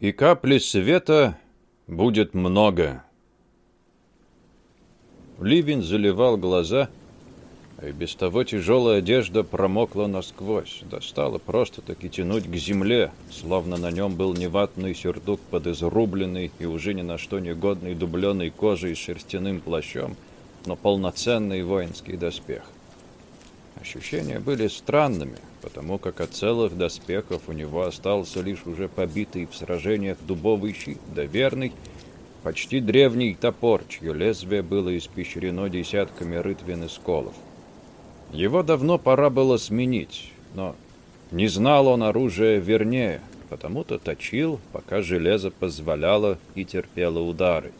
И капли света будет много. Ливень заливал глаза, и без того тяжелая одежда промокла насквозь. Достало просто-таки тянуть к земле, словно на нем был неватный сюртук под изрубленной и уже ни на что не годной дубленой кожей с шерстяным плащом, но полноценный воинский доспех. Ощущения были странными, потому как от целых доспехов у него остался лишь уже побитый в сражениях дубовый щит, да верный, почти древний топор, чье лезвие было испещрено десятками рытвин и сколов. Его давно пора было сменить, но не знал он оружия вернее, потому-то точил, пока железо позволяло и терпело удары.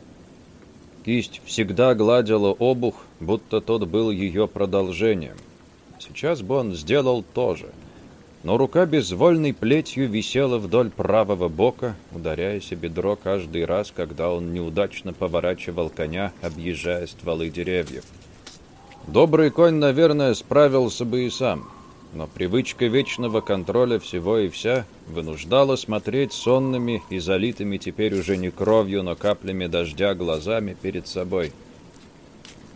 Кисть всегда гладила обух, будто тот был ее продолжением. Сейчас бы он сделал то же. Но рука безвольной плетью висела вдоль правого бока, ударяясь о бедро каждый раз, когда он неудачно поворачивал коня, объезжая стволы деревьев. Добрый конь, наверное, справился бы и сам, но привычка вечного контроля всего и вся вынуждала смотреть сонными и залитыми теперь уже не кровью, но каплями дождя глазами перед собой.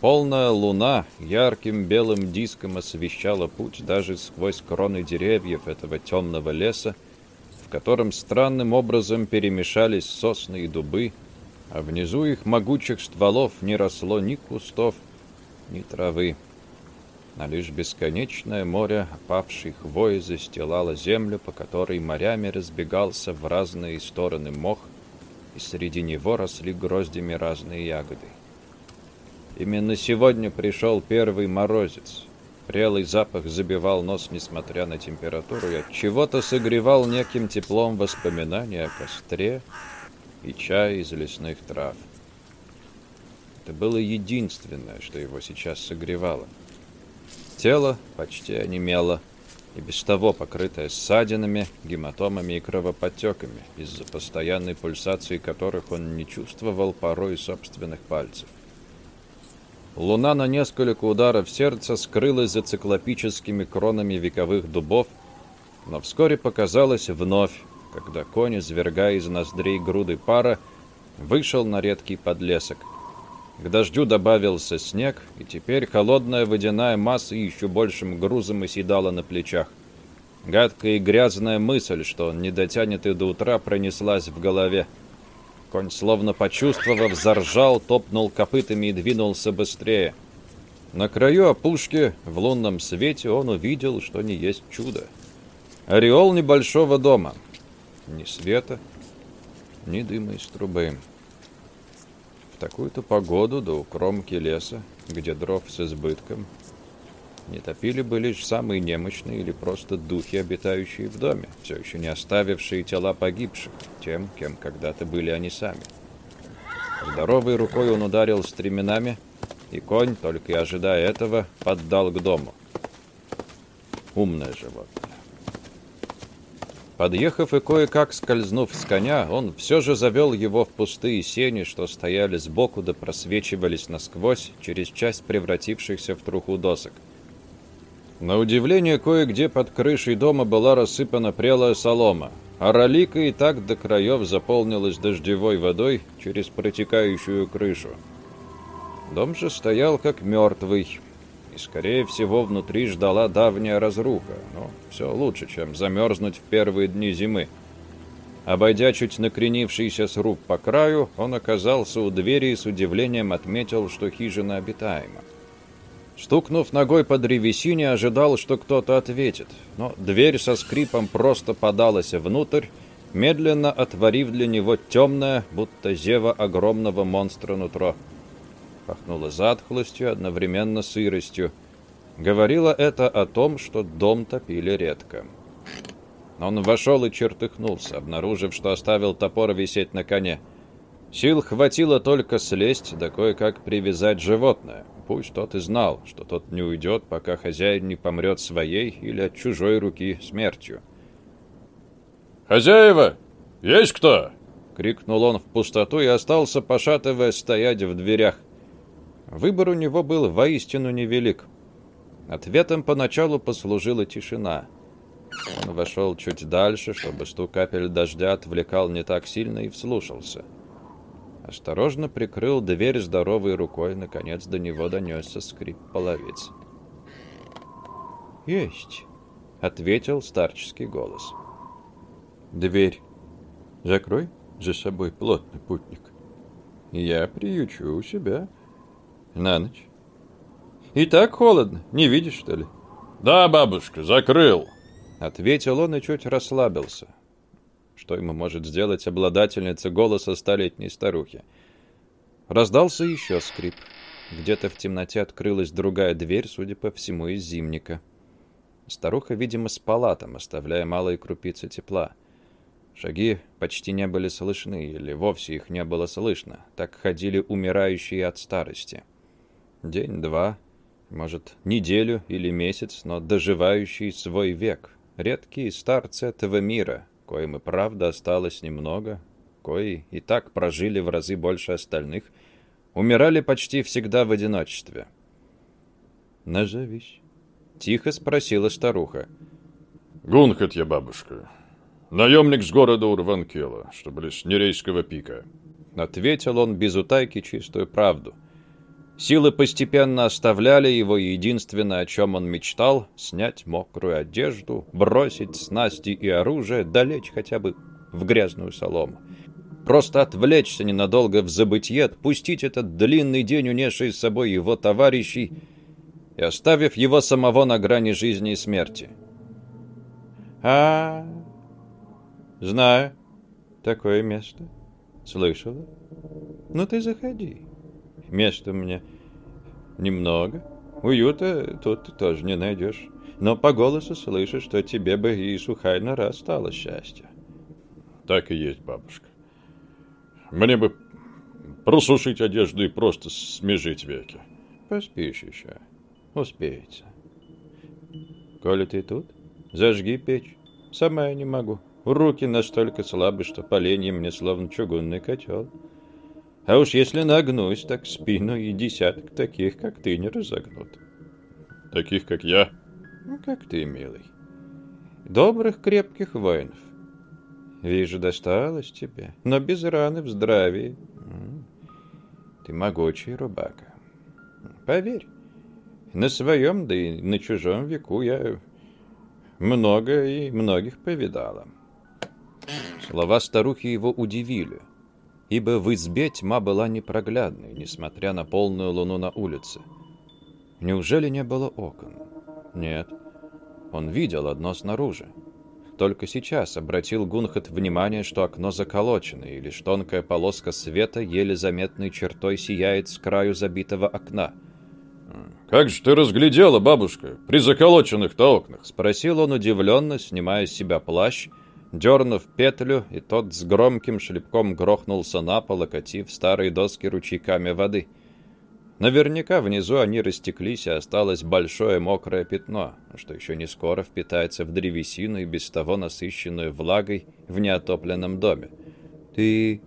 Полная луна ярким белым диском освещала путь даже сквозь кроны деревьев этого темного леса, в котором странным образом перемешались сосны и дубы, а внизу их могучих стволов не росло ни кустов, ни травы. А лишь бесконечное море опавшей хвои застилало землю, по которой морями разбегался в разные стороны мох, и среди него росли гроздями разные ягоды. Именно сегодня пришел первый морозец. Прелый запах забивал нос, несмотря на температуру, от чего-то согревал неким теплом воспоминания о костре и чае из лесных трав. Это было единственное, что его сейчас согревало. Тело почти онемело, и без того покрытое ссадинами, гематомами и кровоподтеками, из-за постоянной пульсации которых он не чувствовал порой собственных пальцев. Луна на несколько ударов сердца скрылась за циклопическими кронами вековых дубов, но вскоре показалась вновь, когда конь, извергая из ноздрей груды пара, вышел на редкий подлесок — к дождю добавился снег, и теперь холодная водяная масса еще большим грузом оседала на плечах. Гадкая и грязная мысль, что он не дотянет и до утра, пронеслась в голове. Конь, словно почувствовав, заржал, топнул копытами и двинулся быстрее. На краю опушки, в лунном свете, он увидел, что не есть чудо. Ореол небольшого дома. Ни света, ни дыма из трубы такую-то погоду до у кромки леса, где дров с избытком, не топили бы лишь самые немощные или просто духи, обитающие в доме, все еще не оставившие тела погибших, тем, кем когда-то были они сами. Здоровой рукой он ударил стременами, и конь, только и ожидая этого, поддал к дому. Умное животное. Подъехав и кое-как скользнув с коня, он все же завел его в пустые сени, что стояли сбоку да просвечивались насквозь через часть превратившихся в труху досок. На удивление, кое-где под крышей дома была рассыпана прелая солома, а ролика и так до краев заполнилась дождевой водой через протекающую крышу. Дом же стоял как мертвый, и, скорее всего, внутри ждала давняя разруха, но все лучше, чем замерзнуть в первые дни зимы. Обойдя чуть накренившийся сруб по краю, он оказался у двери и с удивлением отметил, что хижина обитаема. Стукнув ногой по древесине, ожидал, что кто-то ответит, но дверь со скрипом просто подалась внутрь, медленно отворив для него темное, будто зева огромного монстра нутро. Пахнуло затхлостью, одновременно сыростью. Говорило это о том, что дом топили редко. Он вошел и чертыхнулся, обнаружив, что оставил топор висеть на коне. Сил хватило только слезть, да кое-как привязать животное. Пусть тот и знал, что тот не уйдет, пока хозяин не помрет своей или от чужой руки смертью. «Хозяева! Есть кто?» — крикнул он в пустоту и остался, пошатываясь, стоять в дверях. Выбор у него был воистину невелик. Ответом поначалу послужила тишина. Он вошел чуть дальше, чтобы стук капель дождя отвлекал не так сильно и вслушался. Осторожно прикрыл дверь здоровой рукой, наконец до него донесся скрип половиц. «Есть», — ответил старческий голос. «Дверь закрой за собой плотный путник. Я приючу у себя на ночь. И так холодно, не видишь, что ли?» «Да, бабушка, закрыл», — ответил он и чуть расслабился. Что ему может сделать обладательница голоса столетней старухи? Раздался еще скрип. Где-то в темноте открылась другая дверь, судя по всему, из зимника. Старуха, видимо, спала там, оставляя малые крупицы тепла. Шаги почти не были слышны, или вовсе их не было слышно. Так ходили умирающие от старости. День-два, может, неделю или месяц, но доживающий свой век. Редкие старцы этого мира, коим и правда осталось немного, кои и так прожили в разы больше остальных, умирали почти всегда в одиночестве. «Назовись», — тихо спросила старуха. «Гунхет я, бабушка. Наемник с города Урванкела, что близ Нерейского пика». Ответил он без утайки чистую правду. Силы постепенно оставляли его, и единственное, о чем он мечтал — снять мокрую одежду, бросить снасти и оружие, долечь хотя бы в грязную солому. Просто отвлечься ненадолго в забытье, отпустить этот длинный день, унесший с собой его товарищей, и оставив его самого на грани жизни и смерти. а, знаю такое место. Слышала? Ну ты заходи. Места мне немного. Уюта тут ты тоже не найдешь. Но по голосу слышишь, что тебе бы и сухая нора стало счастье. Так и есть, бабушка. Мне бы просушить одежду и просто смежить веки. Поспишь еще. Успеется. Коли ты тут, зажги печь. Сама я не могу. Руки настолько слабы, что поленье мне словно чугунный котел. А уж если нагнусь, так спину и десяток таких, как ты, не разогнут. Таких, как я? Ну, как ты, милый. Добрых, крепких воинов. Вижу, досталось тебе, но без раны в здравии. Ты могучий рубака. Поверь, на своем, да и на чужом веку я много и многих повидала. Слова старухи его удивили — ибо в избе тьма была непроглядной, несмотря на полную луну на улице. Неужели не было окон? Нет. Он видел одно снаружи. Только сейчас обратил Гунхат внимание, что окно заколочено, и лишь тонкая полоска света еле заметной чертой сияет с краю забитого окна. «Как же ты разглядела, бабушка, при заколоченных-то окнах?» — спросил он удивленно, снимая с себя плащ — дернув петлю, и тот с громким шлепком грохнулся на пол, окатив старые доски ручейками воды. Наверняка внизу они растеклись, и осталось большое мокрое пятно, что еще не скоро впитается в древесину и без того насыщенную влагой в неотопленном доме. «Ты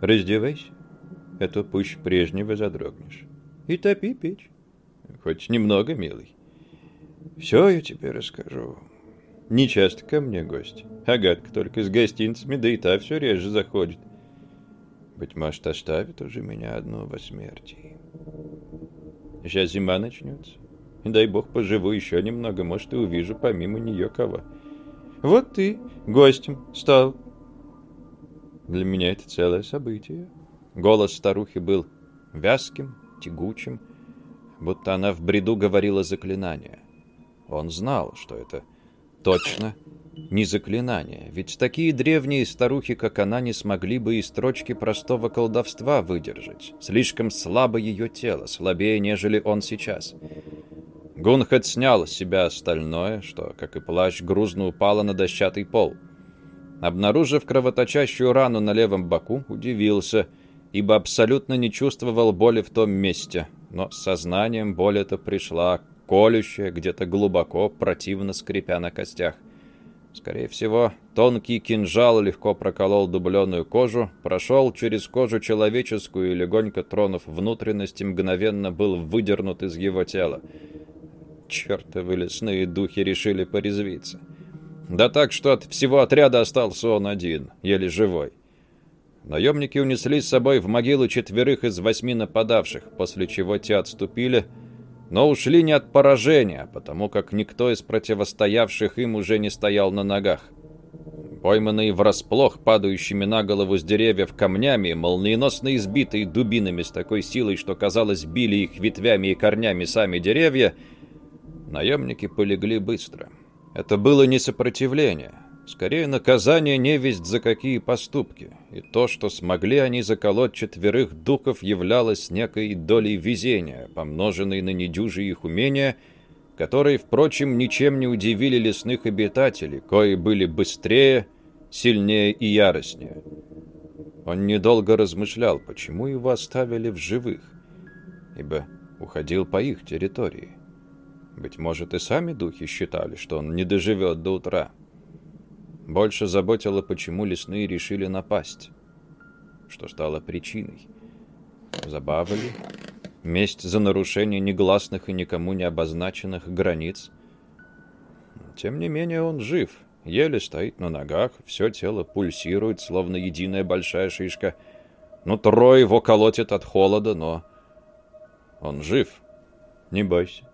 раздевайся, это пусть прежнего задрогнешь. И топи печь, хоть немного, милый. Все я тебе расскажу». Не часто ко мне гость. Агатка только с гостинцами, да и та все реже заходит. Быть может, оставит уже меня одну во смерти. Сейчас зима начнется. Дай бог поживу еще немного, может, и увижу помимо нее кого. Вот ты гостем стал. Для меня это целое событие. Голос старухи был вязким, тягучим, будто она в бреду говорила заклинание. Он знал, что это Точно, не заклинание, ведь такие древние старухи, как она, не смогли бы и строчки простого колдовства выдержать. Слишком слабо ее тело, слабее, нежели он сейчас. Гунхед снял с себя остальное, что, как и плащ, грузно упало на дощатый пол. Обнаружив кровоточащую рану на левом боку, удивился, ибо абсолютно не чувствовал боли в том месте, но сознанием боль эта пришла колющее, где-то глубоко, противно скрипя на костях. Скорее всего, тонкий кинжал легко проколол дубленую кожу, прошел через кожу человеческую и, легонько тронув внутренности, мгновенно был выдернут из его тела. Чертовы лесные духи решили порезвиться. Да так, что от всего отряда остался он один, еле живой. Наемники унесли с собой в могилу четверых из восьми нападавших, после чего те отступили, но ушли не от поражения, потому как никто из противостоявших им уже не стоял на ногах. Пойманные врасплох падающими на голову с деревьев камнями, молниеносно избитые дубинами с такой силой, что, казалось, били их ветвями и корнями сами деревья, наемники полегли быстро. Это было не сопротивление, скорее наказание невесть за какие поступки, и то, что смогли они заколоть четверых духов, являлось некой долей везения, помноженной на недюжие их умения — которые, впрочем, ничем не удивили лесных обитателей, кои были быстрее, сильнее и яростнее. Он недолго размышлял, почему его оставили в живых, ибо уходил по их территории. Быть может, и сами духи считали, что он не доживет до утра. Больше заботило, почему лесные решили напасть, что стало причиной. Забавы ли? Месть за нарушение негласных и никому не обозначенных границ. Тем не менее он жив, еле стоит на ногах, все тело пульсирует, словно единая большая шишка. Ну, трое его колотит от холода, но он жив. Не бойся.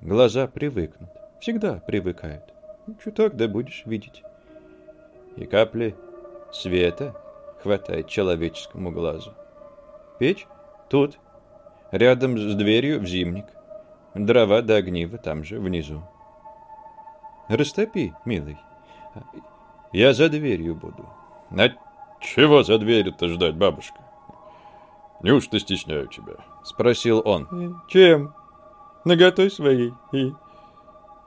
Глаза привыкнут, всегда привыкают. Чуток да будешь видеть. И капли света хватает человеческому глазу. Печь Тут, рядом с дверью в зимник. Дрова до огнива там же, внизу. Растопи, милый. Я за дверью буду. А чего за дверью-то ждать, бабушка? Неужто стесняю тебя? Спросил он. Чем? Наготой своей. И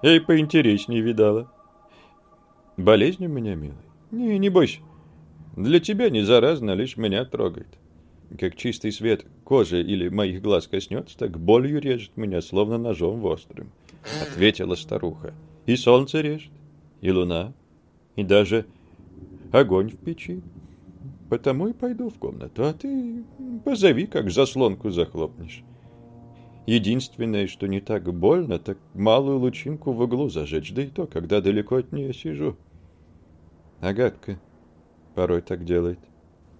я и поинтереснее видала. Болезнь у меня, милый? Не, не бойся. Для тебя не заразно, лишь меня трогает. Как чистый свет кожи или моих глаз коснется, так болью режет меня, словно ножом острым, — ответила старуха. И солнце режет, и луна, и даже огонь в печи. Потому и пойду в комнату, а ты позови, как заслонку захлопнешь. Единственное, что не так больно, так малую лучинку в углу зажечь, да и то, когда далеко от нее сижу. Агатка порой так делает.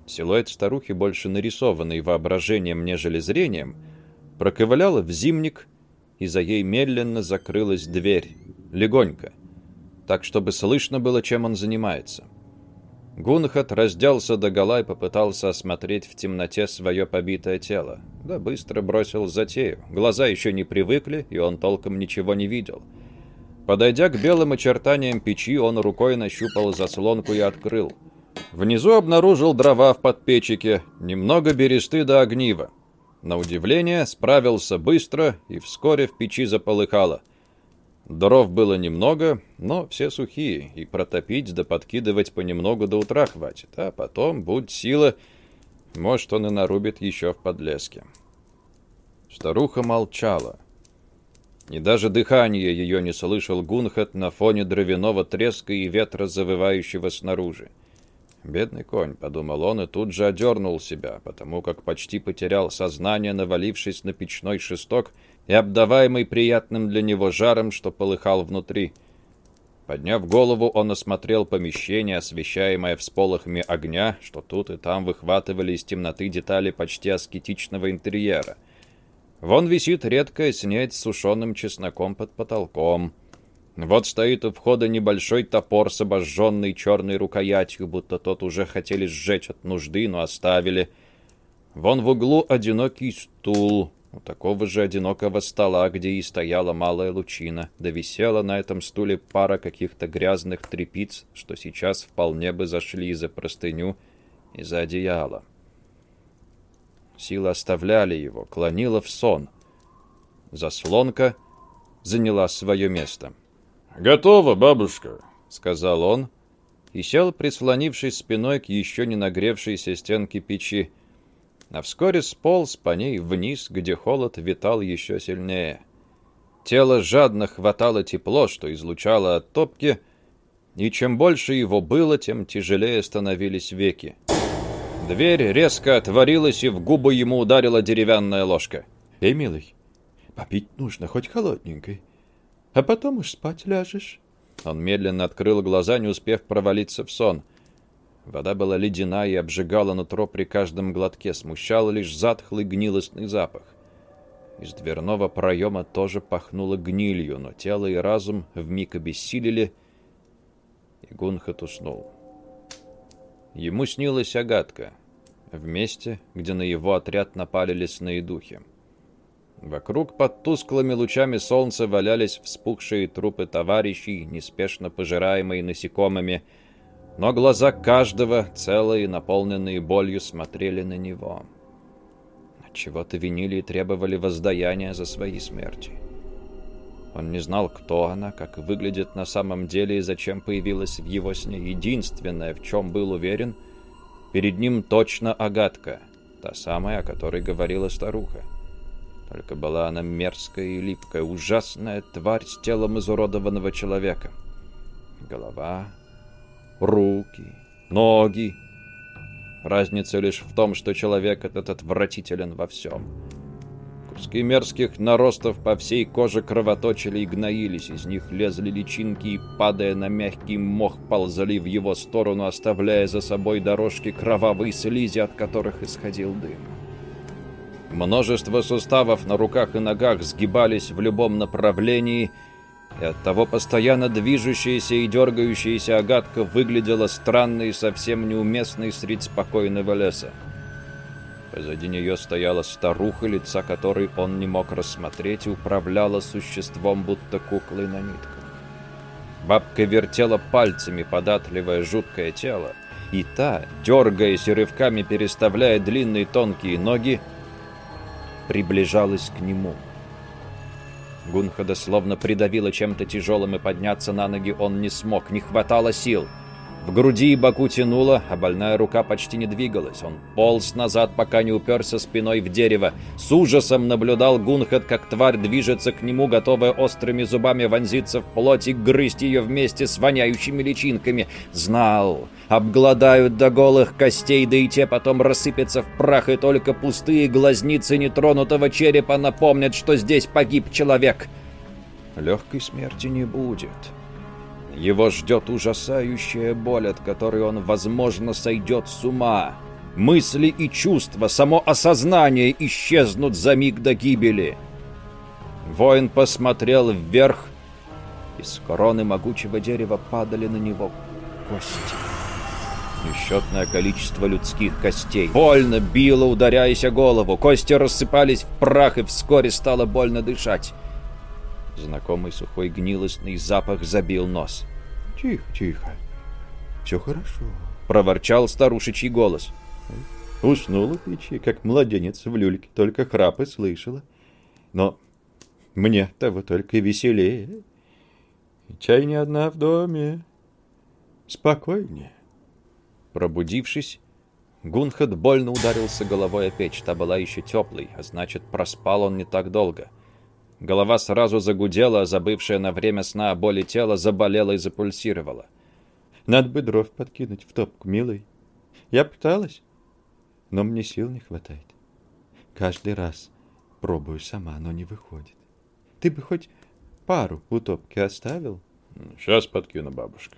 Силуэт старухи, больше нарисованный воображением, нежели зрением, проковыляла в зимник, и за ей медленно закрылась дверь, легонько, так, чтобы слышно было, чем он занимается. Гунхат разделся догола и попытался осмотреть в темноте свое побитое тело. Да быстро бросил затею. Глаза еще не привыкли, и он толком ничего не видел. Подойдя к белым очертаниям печи, он рукой нащупал заслонку и открыл — Внизу обнаружил дрова в подпечике, немного бересты до огнива. На удивление, справился быстро, и вскоре в печи заполыхало. Дров было немного, но все сухие, и протопить да подкидывать понемногу до утра хватит, а потом, будь сила, может, он и нарубит еще в подлеске. Старуха молчала. И даже дыхание ее не слышал Гунхат на фоне дровяного треска и ветра, завывающего снаружи. «Бедный конь», — подумал он, и тут же одернул себя, потому как почти потерял сознание, навалившись на печной шесток и обдаваемый приятным для него жаром, что полыхал внутри. Подняв голову, он осмотрел помещение, освещаемое всполохами огня, что тут и там выхватывали из темноты детали почти аскетичного интерьера. Вон висит редкая снедь с сушеным чесноком под потолком — вот стоит у входа небольшой топор с обожженной черной рукоятью, будто тот уже хотели сжечь от нужды, но оставили. Вон в углу одинокий стул, у такого же одинокого стола, где и стояла малая лучина, да висела на этом стуле пара каких-то грязных трепиц, что сейчас вполне бы зашли за простыню и за одеяло. Силы оставляли его, клонила в сон. Заслонка заняла свое место. «Готово, бабушка», — сказал он, и сел, прислонившись спиной к еще не нагревшейся стенке печи, а вскоре сполз по ней вниз, где холод витал еще сильнее. Тело жадно хватало тепло, что излучало от топки, и чем больше его было, тем тяжелее становились веки. Дверь резко отворилась, и в губы ему ударила деревянная ложка. «Эй, милый, попить нужно хоть холодненькой а потом уж спать ляжешь. Он медленно открыл глаза, не успев провалиться в сон. Вода была ледяна и обжигала нутро при каждом глотке, смущал лишь затхлый гнилостный запах. Из дверного проема тоже пахнуло гнилью, но тело и разум вмиг обессилели, и Гунхат уснул. Ему снилась Агатка в месте, где на его отряд напали лесные духи. Вокруг под тусклыми лучами солнца валялись вспухшие трупы товарищей, неспешно пожираемые насекомыми, но глаза каждого, целые, наполненные болью, смотрели на него. Чего-то винили и требовали воздаяния за свои смерти. Он не знал, кто она, как выглядит на самом деле и зачем появилась в его сне. Единственное, в чем был уверен, перед ним точно Агатка, та самая, о которой говорила старуха. Только была она мерзкая и липкая, ужасная тварь с телом изуродованного человека. Голова, руки, ноги. Разница лишь в том, что человек этот отвратителен во всем. Куски мерзких наростов по всей коже кровоточили и гноились, из них лезли личинки и, падая на мягкий мох, ползали в его сторону, оставляя за собой дорожки кровавой слизи, от которых исходил дым. Множество суставов на руках и ногах сгибались в любом направлении, и оттого постоянно движущаяся и дергающаяся агатка выглядела странной и совсем неуместной средь спокойного леса. Позади нее стояла старуха, лица которой он не мог рассмотреть, и управляла существом, будто куклой на нитках. Бабка вертела пальцами податливое жуткое тело, и та, дергаясь и рывками переставляя длинные тонкие ноги, приближалась к нему. Гунхада словно придавило чем-то тяжелым, и подняться на ноги он не смог, не хватало сил. В груди и боку тянуло, а больная рука почти не двигалась. Он полз назад, пока не уперся спиной в дерево. С ужасом наблюдал Гунхад, как тварь движется к нему, готовая острыми зубами вонзиться в плоть и грызть ее вместе с воняющими личинками. Знал, обгладают до голых костей, да и те потом рассыпятся в прах, и только пустые глазницы нетронутого черепа напомнят, что здесь погиб человек. Легкой смерти не будет. Его ждет ужасающая боль, от которой он, возможно, сойдет с ума. Мысли и чувства, само осознание исчезнут за миг до гибели. Воин посмотрел вверх, и с короны могучего дерева падали на него кости. Несчетное количество людских костей. Больно било, ударяясь о голову. Кости рассыпались в прах, и вскоре стало больно дышать. Знакомый сухой гнилостный запах забил нос. «Тихо, тихо. Все хорошо», — проворчал старушечий голос. Уснула печи, как младенец в люльке, только храпы слышала. Но мне того только веселее. Чай не одна в доме. Спокойнее. Пробудившись, Гунхед больно ударился головой о печь. Та была еще теплой, а значит, проспал он не так долго. Голова сразу загудела, а забывшая на время сна о боли тела заболела и запульсировала. Надо бы дров подкинуть в топку, милый. Я пыталась, но мне сил не хватает. Каждый раз пробую сама, но не выходит. Ты бы хоть пару у топки оставил? Сейчас подкину, бабушка.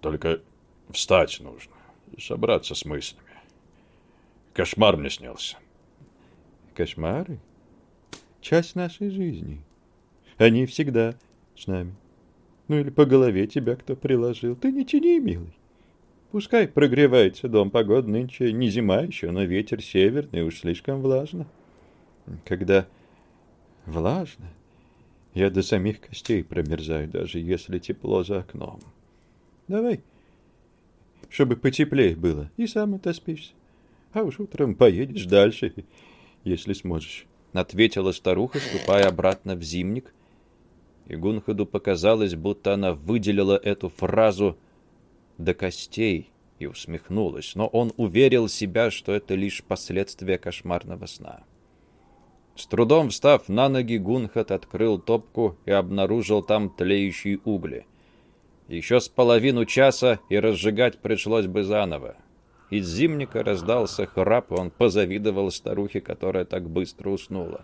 Только встать нужно, собраться с мыслями. Кошмар мне снился. Кошмары? Часть нашей жизни. Они всегда с нами. Ну или по голове тебя кто приложил. Ты не тяни, милый. Пускай прогревается дом, погода нынче не зима еще, но ветер северный, уж слишком влажно. Когда влажно, я до самих костей промерзаю, даже если тепло за окном. Давай, чтобы потеплее было, и сам отоспишься. А уж утром поедешь дальше, если сможешь. — ответила старуха, ступая обратно в зимник. И Гунхаду показалось, будто она выделила эту фразу до костей и усмехнулась, но он уверил себя, что это лишь последствия кошмарного сна. С трудом встав на ноги, Гунхат открыл топку и обнаружил там тлеющие угли. Еще с половину часа и разжигать пришлось бы заново. Из зимника раздался храп, он позавидовал старухе, которая так быстро уснула.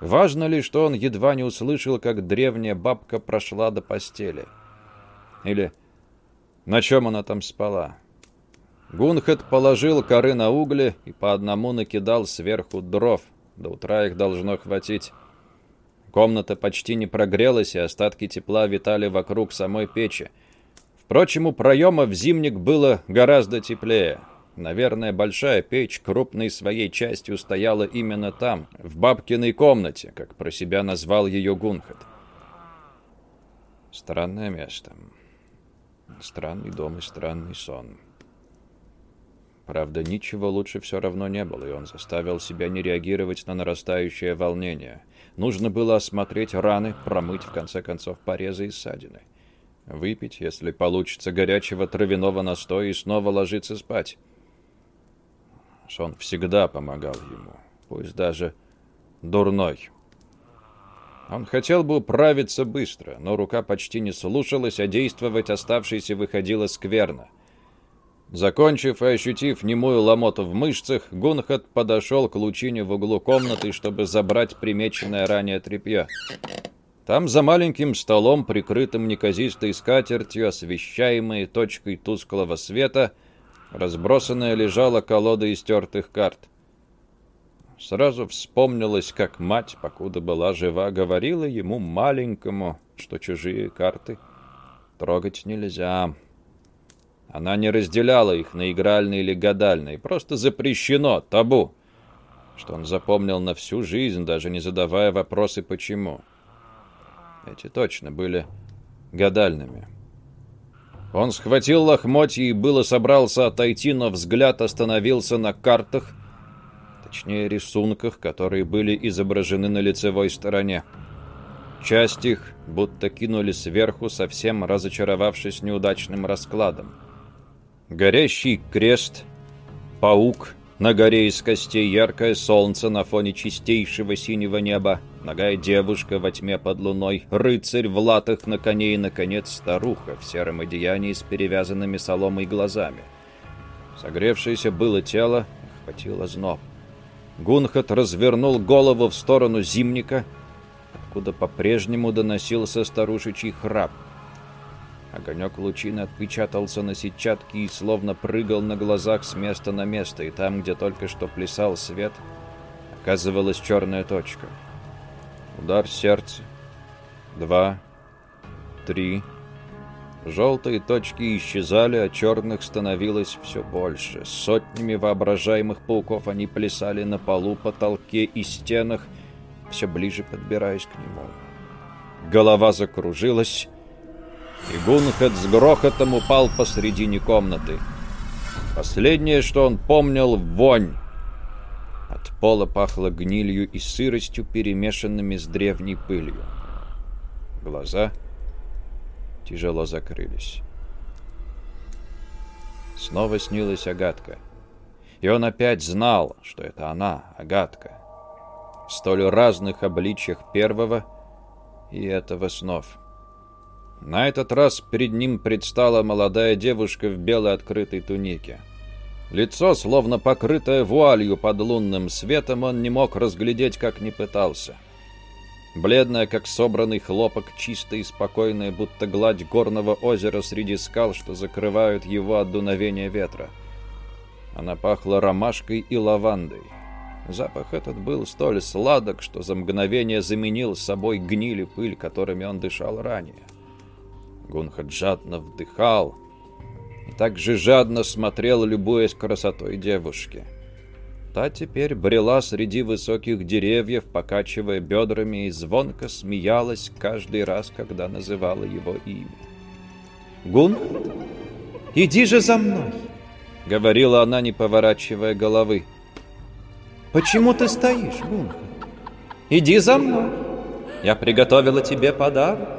Важно ли, что он едва не услышал, как древняя бабка прошла до постели? Или на чем она там спала? Гунхет положил коры на угли и по одному накидал сверху дров. До утра их должно хватить. Комната почти не прогрелась, и остатки тепла витали вокруг самой печи. Впрочем, у проема в зимник было гораздо теплее. Наверное, большая печь крупной своей частью стояла именно там, в бабкиной комнате, как про себя назвал ее Гунхет. Странное место. Странный дом и странный сон. Правда, ничего лучше все равно не было, и он заставил себя не реагировать на нарастающее волнение. Нужно было осмотреть раны, промыть, в конце концов, порезы и ссадины. Выпить, если получится, горячего травяного настоя и снова ложиться спать. Сон всегда помогал ему, пусть даже дурной. Он хотел бы управиться быстро, но рука почти не слушалась, а действовать оставшейся выходило скверно. Закончив и ощутив немую ломоту в мышцах, Гунхат подошел к лучине в углу комнаты, чтобы забрать примеченное ранее тряпье. Там за маленьким столом, прикрытым неказистой скатертью, освещаемой точкой тусклого света, разбросанная лежала колода истертых карт. Сразу вспомнилось, как мать, покуда была жива, говорила ему маленькому, что чужие карты трогать нельзя. Она не разделяла их на игральные или гадальные, просто запрещено, табу, что он запомнил на всю жизнь, даже не задавая вопросы «почему?». Эти точно были гадальными. Он схватил лохмотья и было собрался отойти, но взгляд остановился на картах, точнее рисунках, которые были изображены на лицевой стороне. Часть их будто кинули сверху, совсем разочаровавшись неудачным раскладом. Горящий крест, паук, на горе из костей яркое солнце на фоне чистейшего синего неба, ногая девушка во тьме под луной, рыцарь в латах на коне и, наконец, старуха в сером одеянии с перевязанными соломой глазами. Согревшееся было тело, охватило зноб. Гунхат развернул голову в сторону зимника, откуда по-прежнему доносился старушечий храп. Огонек лучины отпечатался на сетчатке и словно прыгал на глазах с места на место, и там, где только что плясал свет, оказывалась черная точка. Удар сердца. Два. Три. Желтые точки исчезали, а черных становилось все больше. Сотнями воображаемых пауков они плясали на полу, потолке и стенах, все ближе подбираясь к нему. Голова закружилась, и Гунхед с грохотом упал посредине комнаты. Последнее, что он помнил — вонь. От пола пахло гнилью и сыростью, перемешанными с древней пылью. Глаза тяжело закрылись. Снова снилась Агатка. И он опять знал, что это она, Агатка. В столь разных обличьях первого и этого снов. На этот раз перед ним предстала молодая девушка в белой открытой тунике. Лицо, словно покрытое вуалью под лунным светом, он не мог разглядеть, как не пытался. Бледная, как собранный хлопок, чистая и спокойная, будто гладь горного озера среди скал, что закрывают его от дуновения ветра. Она пахла ромашкой и лавандой. Запах этот был столь сладок, что за мгновение заменил собой гниль и пыль, которыми он дышал ранее. Гунхат жадно вдыхал и также жадно смотрел, любуясь красотой девушки. Та теперь брела среди высоких деревьев, покачивая бедрами и звонко смеялась каждый раз, когда называла его имя. «Гунхат, иди же за мной!» — говорила она, не поворачивая головы. «Почему ты стоишь, Гунхат? Иди за мной! Я приготовила тебе подарок!»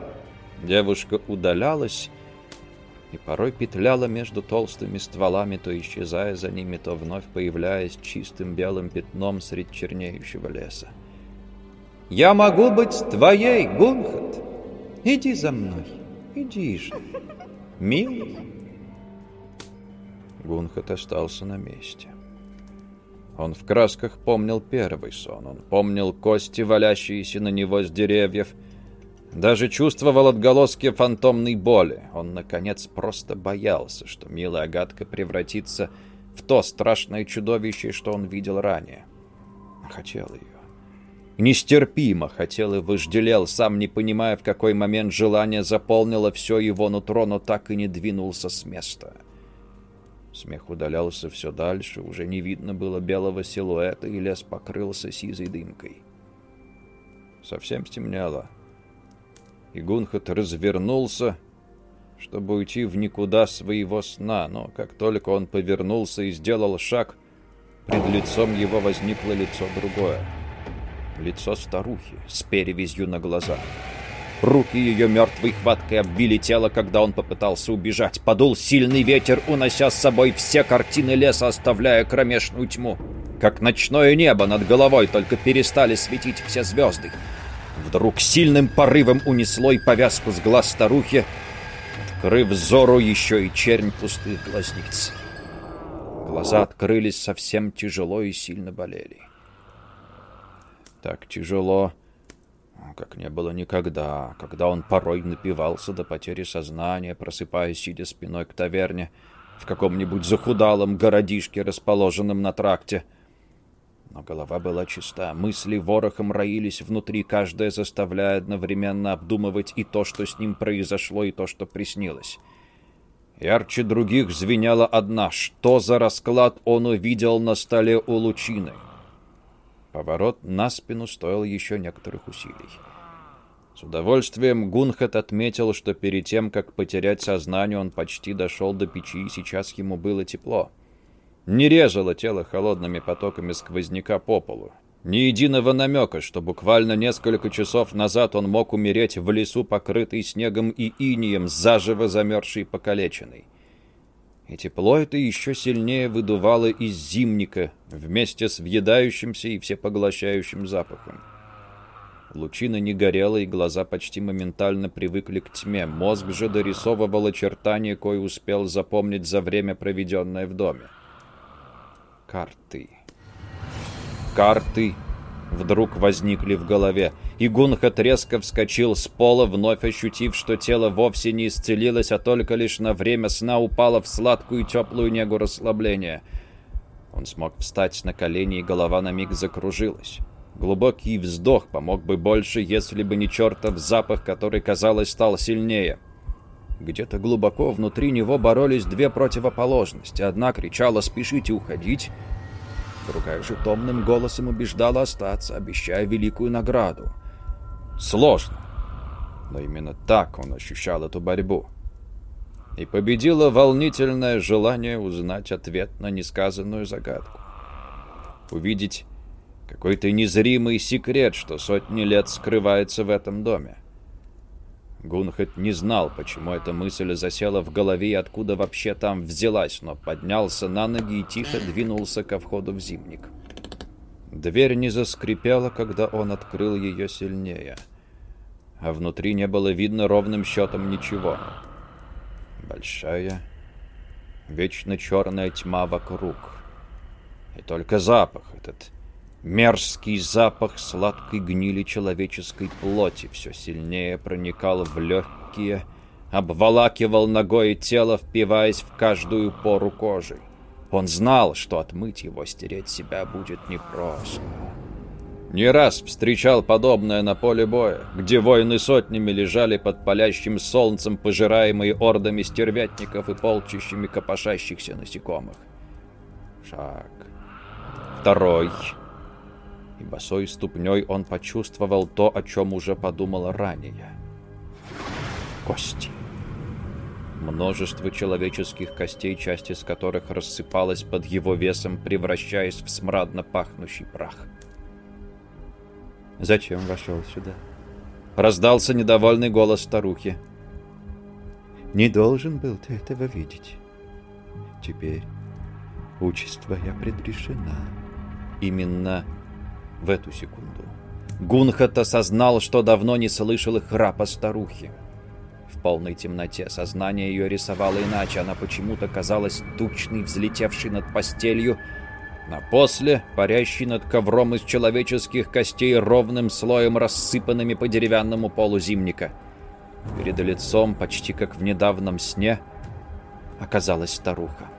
Девушка удалялась и порой петляла между толстыми стволами, то исчезая за ними, то вновь появляясь чистым белым пятном среди чернеющего леса. «Я могу быть твоей, Гунхат! Иди за мной, иди же, милый!» Гунхат остался на месте. Он в красках помнил первый сон. Он помнил кости, валящиеся на него с деревьев. Даже чувствовал отголоски фантомной боли. Он, наконец, просто боялся, что милая Агатка превратится в то страшное чудовище, что он видел ранее. Хотел ее. Нестерпимо хотел и вожделел, сам не понимая, в какой момент желание заполнило все его нутро, но так и не двинулся с места. — Смех удалялся все дальше, уже не видно было белого силуэта, и лес покрылся сизой дымкой. Совсем стемнело. И Гунхат развернулся, чтобы уйти в никуда своего сна, но как только он повернулся и сделал шаг, пред лицом его возникло лицо другое. Лицо старухи с перевязью на глазах. Руки ее мертвой хваткой оббили тело, когда он попытался убежать. Подул сильный ветер, унося с собой все картины леса, оставляя кромешную тьму. Как ночное небо над головой, только перестали светить все звезды. Вдруг сильным порывом унесло и повязку с глаз старухи, открыв взору еще и чернь пустых глазниц. Глаза открылись совсем тяжело и сильно болели. Так тяжело, как не было никогда, когда он порой напивался до потери сознания, просыпаясь, сидя спиной к таверне, в каком-нибудь захудалом городишке, расположенном на тракте. Но голова была чиста, мысли ворохом роились внутри, каждая заставляя одновременно обдумывать и то, что с ним произошло, и то, что приснилось. Ярче других звенела одна. Что за расклад он увидел на столе у лучины? Поворот на спину стоил еще некоторых усилий. С удовольствием Гунхат отметил, что перед тем, как потерять сознание, он почти дошел до печи, и сейчас ему было тепло. Не резало тело холодными потоками сквозняка по полу. Ни единого намека, что буквально несколько часов назад он мог умереть в лесу, покрытый снегом и инием, заживо замерзший и покалеченный. И тепло это еще сильнее выдувало из зимника, вместе с въедающимся и всепоглощающим запахом. Лучина не горела, и глаза почти моментально привыкли к тьме. Мозг же дорисовывал очертания, кое успел запомнить за время, проведенное в доме. Карты. Карты вдруг возникли в голове, и Гунхат резко вскочил с пола, вновь ощутив, что тело вовсе не исцелилось, а только лишь на время сна упало в сладкую теплую негу расслабления. Он смог встать на колени, и голова на миг закружилась. Глубокий вздох помог бы больше, если бы не чертов запах, который, казалось, стал сильнее. Где-то глубоко внутри него боролись две противоположности. Одна кричала «Спешите уходить!» Другая же томным голосом убеждала остаться, обещая великую награду. Сложно. Но именно так он ощущал эту борьбу. И победило волнительное желание узнать ответ на несказанную загадку. Увидеть какой-то незримый секрет, что сотни лет скрывается в этом доме. Гунхет не знал, почему эта мысль засела в голове и откуда вообще там взялась, но поднялся на ноги и тихо двинулся ко входу в зимник. Дверь не заскрипела, когда он открыл ее сильнее, а внутри не было видно ровным счетом ничего. Большая, вечно черная тьма вокруг. И только запах этот Мерзкий запах сладкой гнили человеческой плоти все сильнее проникал в легкие, обволакивал ногой тело, впиваясь в каждую пору кожи. Он знал, что отмыть его, стереть себя будет непросто. Не раз встречал подобное на поле боя, где воины сотнями лежали под палящим солнцем, пожираемые ордами стервятников и полчищами копошащихся насекомых. Шаг. Второй и босой ступней он почувствовал то, о чем уже подумал ранее. Кости. Множество человеческих костей, часть из которых рассыпалась под его весом, превращаясь в смрадно пахнущий прах. «Зачем вошел сюда?» Раздался недовольный голос старухи. «Не должен был ты этого видеть. Теперь участь твоя предрешена». Именно в эту секунду Гунхат осознал, что давно не слышал их храпа старухи. В полной темноте сознание ее рисовало иначе. Она почему-то казалась тучной, взлетевшей над постелью, а после парящий над ковром из человеческих костей ровным слоем рассыпанными по деревянному полу зимника. Перед лицом, почти как в недавнем сне, оказалась старуха.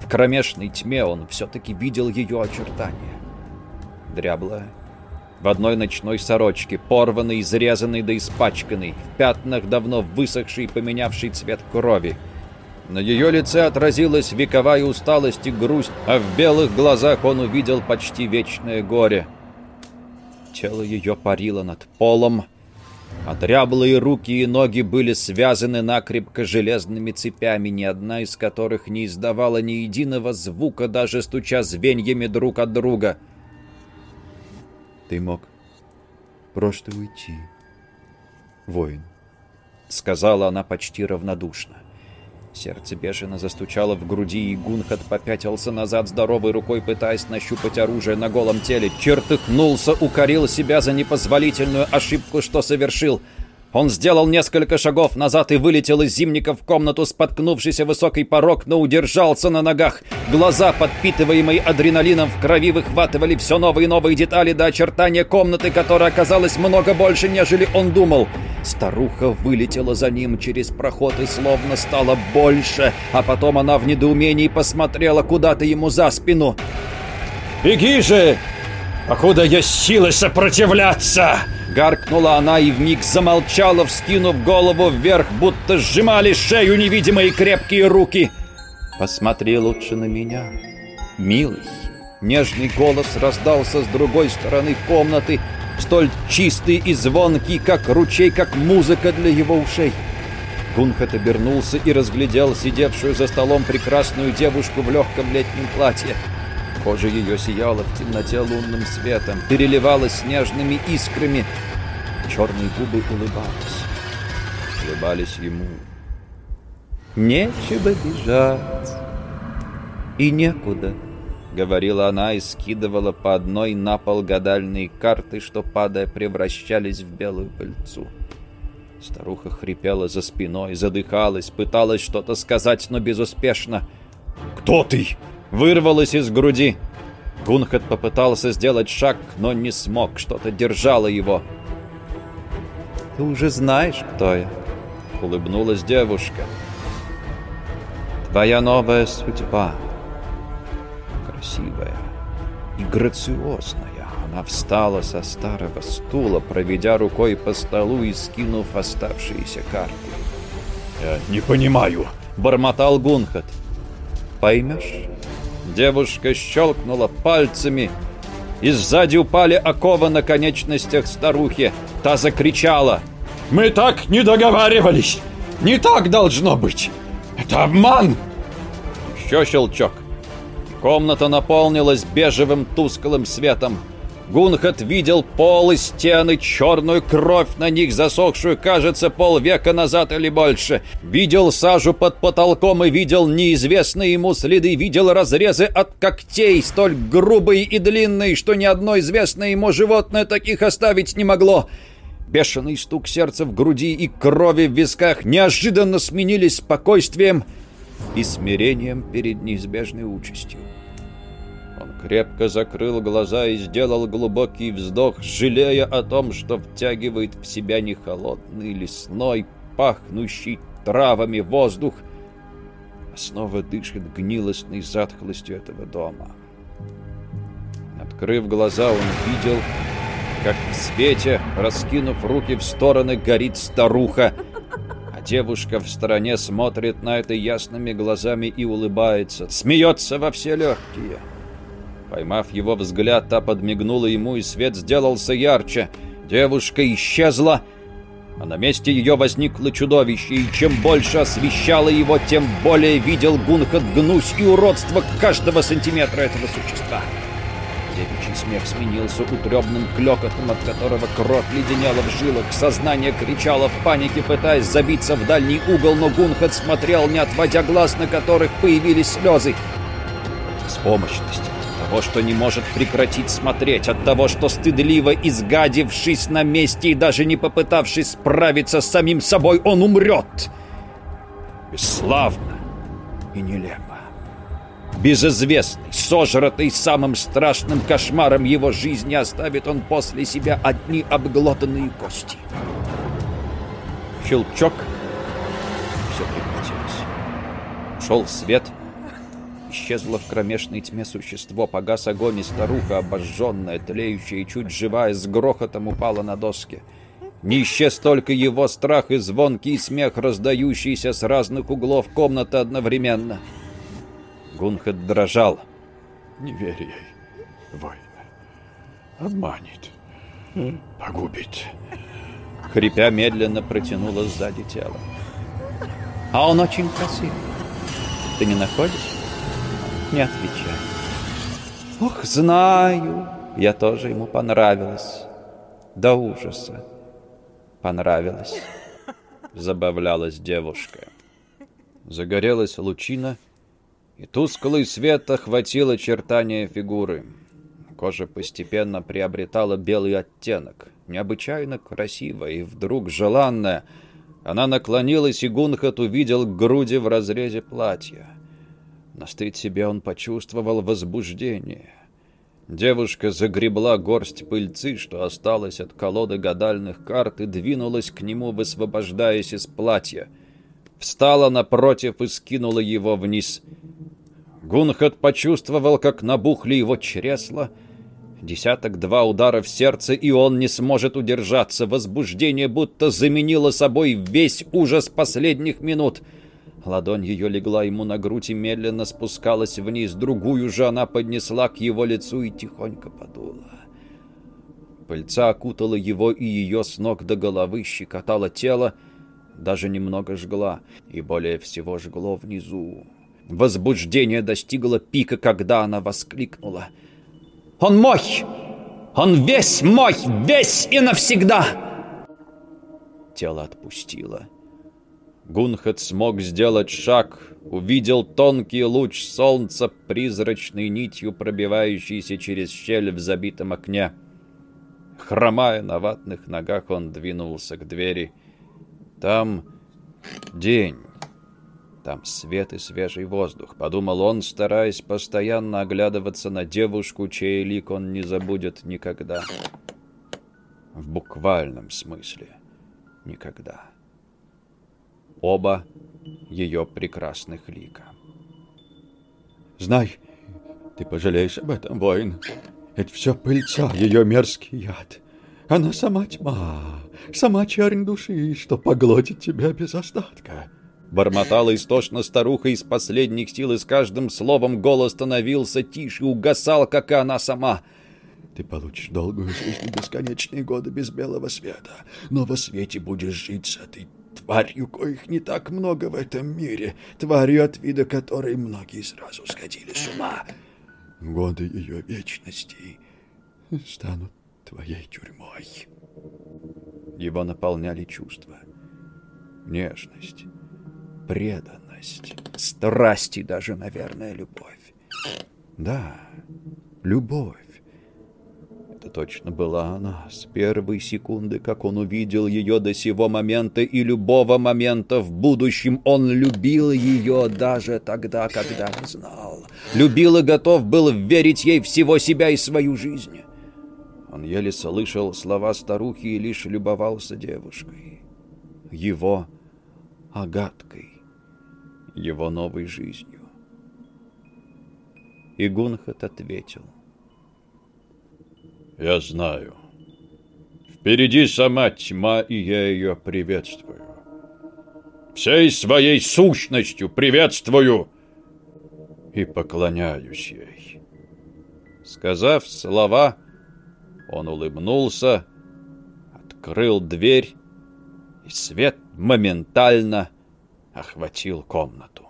В кромешной тьме он все-таки видел ее очертания. Дряблая, в одной ночной сорочке, порванной, изрезанной да испачканной, в пятнах давно высохшей поменявшей цвет крови. На ее лице отразилась вековая усталость и грусть, а в белых глазах он увидел почти вечное горе. Тело ее парило над полом, а дряблые руки и ноги были связаны накрепко железными цепями, ни одна из которых не издавала ни единого звука, даже стуча звеньями друг от друга. «Ты мог просто уйти, воин», — сказала она почти равнодушно. Сердце бешено застучало в груди, и Гунхат попятился назад здоровой рукой, пытаясь нащупать оружие на голом теле. Чертыхнулся, укорил себя за непозволительную ошибку, что совершил — он сделал несколько шагов назад и вылетел из зимника в комнату, споткнувшийся высокий порог, но удержался на ногах. Глаза, подпитываемые адреналином в крови, выхватывали все новые и новые детали до очертания комнаты, которая оказалась много больше, нежели он думал. Старуха вылетела за ним через проход и словно стала больше, а потом она в недоумении посмотрела куда-то ему за спину. «Беги же! Покуда есть силы сопротивляться!» Гаркнула она и вмиг замолчала, вскинув голову вверх, будто сжимали шею невидимые крепкие руки. «Посмотри лучше на меня, милый». Нежный голос раздался с другой стороны комнаты, столь чистый и звонкий, как ручей, как музыка для его ушей. Гунхат обернулся и разглядел сидевшую за столом прекрасную девушку в легком летнем платье. Кожа ее сияла в темноте лунным светом, переливалась снежными искрами. Черные губы улыбались. Улыбались ему. «Нечего бежать. И некуда», — говорила она и скидывала по одной на пол гадальные карты, что, падая, превращались в белую пыльцу. Старуха хрипела за спиной, задыхалась, пыталась что-то сказать, но безуспешно. «Кто ты?» Вырвалось из груди. Гунхат попытался сделать шаг, но не смог, что-то держало его. «Ты уже знаешь, кто я», — улыбнулась девушка. «Твоя новая судьба. Красивая и грациозная». Она встала со старого стула, проведя рукой по столу и скинув оставшиеся карты. «Я не понимаю», — бормотал Гунхат. «Поймешь?» Девушка щелкнула пальцами, и сзади упали оковы на конечностях старухи. Та закричала. «Мы так не договаривались! Не так должно быть! Это обман!» Еще щелчок. Комната наполнилась бежевым тусклым светом. Гунхат видел пол и стены, черную кровь на них, засохшую, кажется, полвека назад или больше. Видел сажу под потолком и видел неизвестные ему следы, видел разрезы от когтей, столь грубые и длинные, что ни одно известное ему животное таких оставить не могло. Бешеный стук сердца в груди и крови в висках неожиданно сменились спокойствием и смирением перед неизбежной участью. Крепко закрыл глаза и сделал глубокий вздох, жалея о том, что втягивает в себя не холодный лесной, пахнущий травами воздух, а снова дышит гнилостной затхлостью этого дома. Открыв глаза, он видел, как в свете, раскинув руки в стороны, горит старуха, а девушка в стороне смотрит на это ясными глазами и улыбается, смеется во все легкие. Поймав его взгляд, та подмигнула ему, и свет сделался ярче. Девушка исчезла, а на месте ее возникло чудовище, и чем больше освещало его, тем более видел Гунхат гнусь и уродство каждого сантиметра этого существа. Девичий смех сменился утребным клёкотом, от которого кровь леденела в жилах. Сознание кричало в панике, пытаясь забиться в дальний угол, но Гунхат смотрел, не отводя глаз, на которых появились слезы. Беспомощность того, что не может прекратить смотреть, от того, что стыдливо изгадившись на месте и даже не попытавшись справиться с самим собой, он умрет. Бесславно и нелепо. безызвестный, сожратый самым страшным кошмаром его жизни, оставит он после себя одни обглотанные кости. Щелчок. Все прекратилось. Шел свет. Исчезло в кромешной тьме существо, погас огонь, и старуха, обожженная, тлеющая и чуть живая, с грохотом упала на доски. Не исчез только его страх и звонкий смех, раздающийся с разных углов комнаты одновременно. Гунхед дрожал. Не верь ей, воин. Обманет. Погубит. Хрипя медленно протянуло сзади тело. А он очень красивый. Ты не находишь? Не отвечай. Ох, знаю. Я тоже ему понравилась. До ужаса. Понравилась. Забавлялась девушка. Загорелась лучина, и тусклый свет охватил очертания фигуры. Кожа постепенно приобретала белый оттенок, необычайно красивая и вдруг желанная. Она наклонилась, и Гунхат увидел груди в разрезе платья. На стыд себе он почувствовал возбуждение. Девушка загребла горсть пыльцы, что осталось от колоды гадальных карт, и двинулась к нему, высвобождаясь из платья. Встала напротив и скинула его вниз. Гунхат почувствовал, как набухли его чресла. Десяток-два удара в сердце, и он не сможет удержаться. Возбуждение будто заменило собой весь ужас последних минут — Ладонь ее легла ему на грудь и медленно спускалась вниз. Другую же она поднесла к его лицу и тихонько подула. Пыльца окутала его и ее с ног до головы, щекотала тело, даже немного жгла, и более всего жгло внизу. Возбуждение достигло пика, когда она воскликнула. «Он мой! Он весь мой! Весь и навсегда!» Тело отпустило. Гунхат смог сделать шаг, увидел тонкий луч солнца, призрачной нитью пробивающийся через щель в забитом окне. Хромая на ватных ногах, он двинулся к двери. Там день. Там свет и свежий воздух, подумал он, стараясь постоянно оглядываться на девушку, чей лик он не забудет никогда. В буквальном смысле никогда оба ее прекрасных лика. «Знай, ты пожалеешь об этом, воин. Это все пыльца, ее мерзкий яд. Она сама тьма, сама чернь души, что поглотит тебя без остатка». Бормотала истошно старуха из последних сил, и с каждым словом голос становился тише, угасал, как и она сама. Ты получишь долгую жизнь бесконечные годы без белого света, но во свете будешь жить с этой тварью, коих не так много в этом мире, тварью, от вида которой многие сразу сходили с ума. Годы ее вечности станут твоей тюрьмой. Его наполняли чувства. Нежность, преданность, страсть и даже, наверное, любовь. Да, любовь. Это точно была она. С первой секунды, как он увидел ее до сего момента и любого момента в будущем, он любил ее даже тогда, когда не знал. Любил и готов был верить ей всего себя и свою жизнь. Он еле слышал слова старухи и лишь любовался девушкой. Его агаткой, его новой жизнью. И Гунхат ответил — я знаю. Впереди сама тьма, и я ее приветствую. Всей своей сущностью приветствую и поклоняюсь ей. Сказав слова, он улыбнулся, открыл дверь, и свет моментально охватил комнату.